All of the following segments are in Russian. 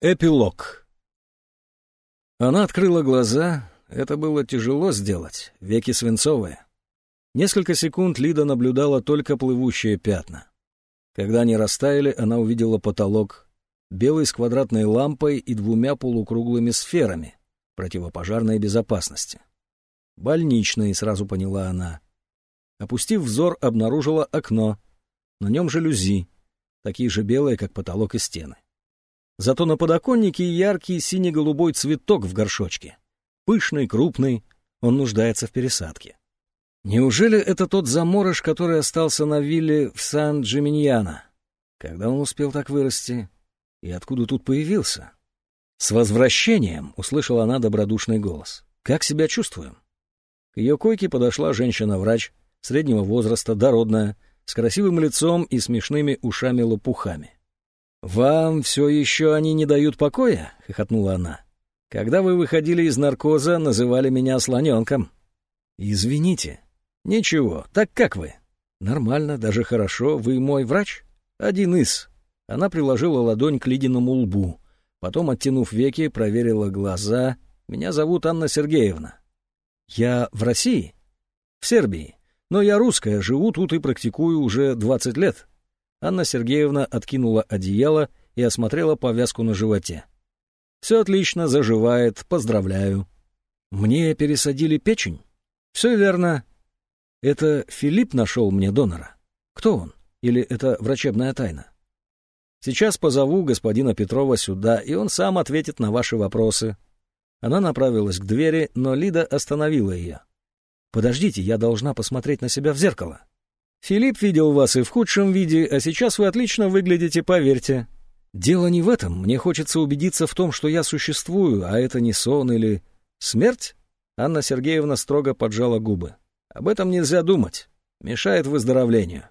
Эпилог. Она открыла глаза. Это было тяжело сделать, веки свинцовые. Несколько секунд Лида наблюдала только плывущие пятна. Когда они растаяли, она увидела потолок, белый с квадратной лампой и двумя полукруглыми сферами противопожарной безопасности. «Больничный», — сразу поняла она. Опустив взор, обнаружила окно. На нем жалюзи, такие же белые, как потолок и стены. Зато на подоконнике яркий сине-голубой цветок в горшочке. Пышный, крупный, он нуждается в пересадке. Неужели это тот заморож, который остался на вилле в Сан-Джиминьяно? Когда он успел так вырасти? И откуда тут появился? «С возвращением!» — услышала она добродушный голос. «Как себя чувствуем?» К ее койке подошла женщина-врач, среднего возраста, дородная, с красивым лицом и смешными ушами-лопухами. «Вам все еще они не дают покоя?» — хохотнула она. «Когда вы выходили из наркоза, называли меня слоненком». «Извините». «Ничего, так как вы?» «Нормально, даже хорошо. Вы мой врач?» «Один из». Она приложила ладонь к ледяному лбу. Потом, оттянув веки, проверила глаза. «Меня зовут Анна Сергеевна». «Я в России?» «В Сербии. Но я русская, живу тут и практикую уже двадцать лет». Анна Сергеевна откинула одеяло и осмотрела повязку на животе. «Все отлично, заживает, поздравляю». «Мне пересадили печень?» «Все верно. Это Филипп нашел мне донора. Кто он? Или это врачебная тайна?» «Сейчас позову господина Петрова сюда, и он сам ответит на ваши вопросы». Она направилась к двери, но Лида остановила ее. «Подождите, я должна посмотреть на себя в зеркало». Филипп видел вас и в худшем виде, а сейчас вы отлично выглядите, поверьте. Дело не в этом. Мне хочется убедиться в том, что я существую, а это не сон или смерть. Анна Сергеевна строго поджала губы. Об этом нельзя думать. Мешает выздоровлению.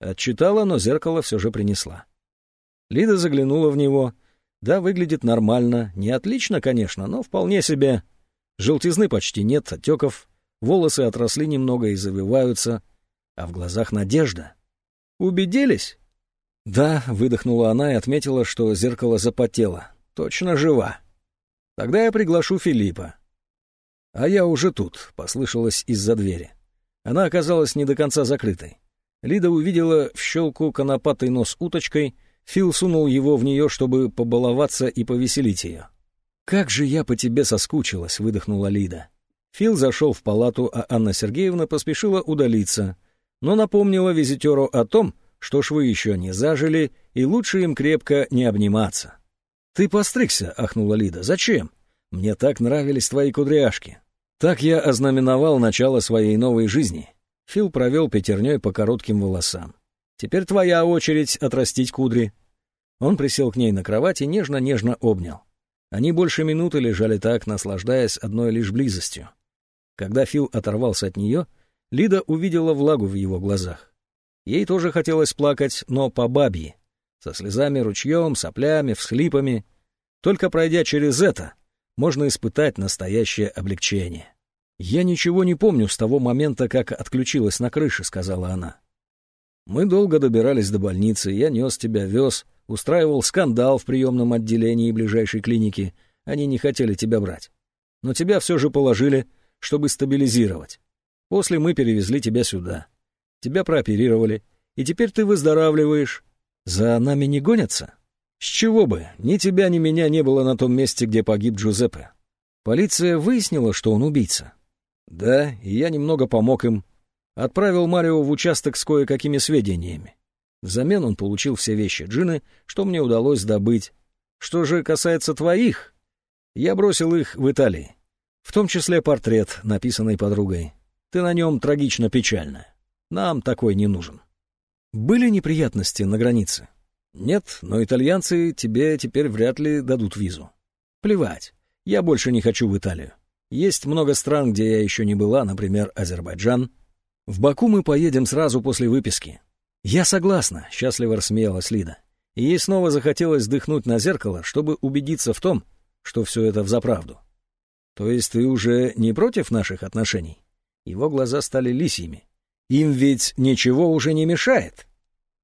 Отчитала, но зеркало все же принесла. Лида заглянула в него. Да, выглядит нормально. Не отлично, конечно, но вполне себе. Желтизны почти нет, отеков. Волосы отросли немного и завиваются а в глазах надежда. «Убедились?» «Да», — выдохнула она и отметила, что зеркало запотело. «Точно жива. Тогда я приглашу Филиппа». «А я уже тут», — послышалось из-за двери. Она оказалась не до конца закрытой. Лида увидела в щелку конопатый нос уточкой, Фил сунул его в нее, чтобы побаловаться и повеселить ее. «Как же я по тебе соскучилась», — выдохнула Лида. Фил зашел в палату, а Анна Сергеевна поспешила удалиться, но напомнила визитеру о том, что швы еще не зажили, и лучше им крепко не обниматься. «Ты постригся», — ахнула Лида. «Зачем? Мне так нравились твои кудряшки». Так я ознаменовал начало своей новой жизни. Фил провел пятерней по коротким волосам. «Теперь твоя очередь отрастить кудри». Он присел к ней на кровать и нежно-нежно обнял. Они больше минуты лежали так, наслаждаясь одной лишь близостью. Когда Фил оторвался от нее, Лида увидела влагу в его глазах. Ей тоже хотелось плакать, но по бабье, со слезами ручьем, соплями, всхлипами. Только пройдя через это, можно испытать настоящее облегчение. «Я ничего не помню с того момента, как отключилась на крыше», — сказала она. «Мы долго добирались до больницы, я нес тебя, вез, устраивал скандал в приемном отделении ближайшей клиники. Они не хотели тебя брать. Но тебя все же положили, чтобы стабилизировать. После мы перевезли тебя сюда. Тебя прооперировали, и теперь ты выздоравливаешь. За нами не гонятся? С чего бы? Ни тебя, ни меня не было на том месте, где погиб Джузеппе. Полиция выяснила, что он убийца. Да, и я немного помог им. Отправил Марио в участок с кое-какими сведениями. Взамен он получил все вещи Джины, что мне удалось добыть. Что же касается твоих, я бросил их в Италии. В том числе портрет, написанный подругой. Ты на нем трагично печально. Нам такой не нужен. Были неприятности на границе? Нет, но итальянцы тебе теперь вряд ли дадут визу. Плевать. Я больше не хочу в Италию. Есть много стран, где я еще не была, например, Азербайджан. В Баку мы поедем сразу после выписки. Я согласна, счастливо рассмеялась Лида. И ей снова захотелось дыхнуть на зеркало, чтобы убедиться в том, что все это взаправду. То есть ты уже не против наших отношений? Его глаза стали лисьими. «Им ведь ничего уже не мешает.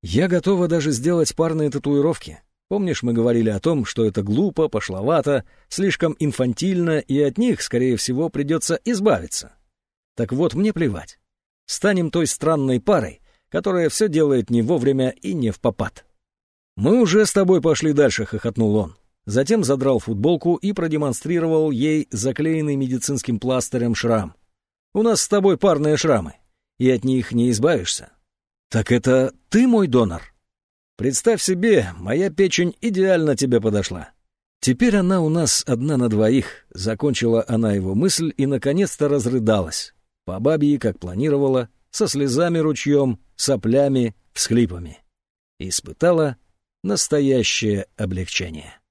Я готова даже сделать парные татуировки. Помнишь, мы говорили о том, что это глупо, пошловато, слишком инфантильно, и от них, скорее всего, придется избавиться? Так вот, мне плевать. Станем той странной парой, которая все делает не вовремя и не в попад. «Мы уже с тобой пошли дальше», — хохотнул он. Затем задрал футболку и продемонстрировал ей заклеенный медицинским пластырем шрам. «У нас с тобой парные шрамы, и от них не избавишься». «Так это ты мой донор?» «Представь себе, моя печень идеально тебе подошла». «Теперь она у нас одна на двоих», — закончила она его мысль и, наконец-то, разрыдалась. По бабье, как планировала, со слезами ручьем, соплями, всхлипами. Испытала настоящее облегчение.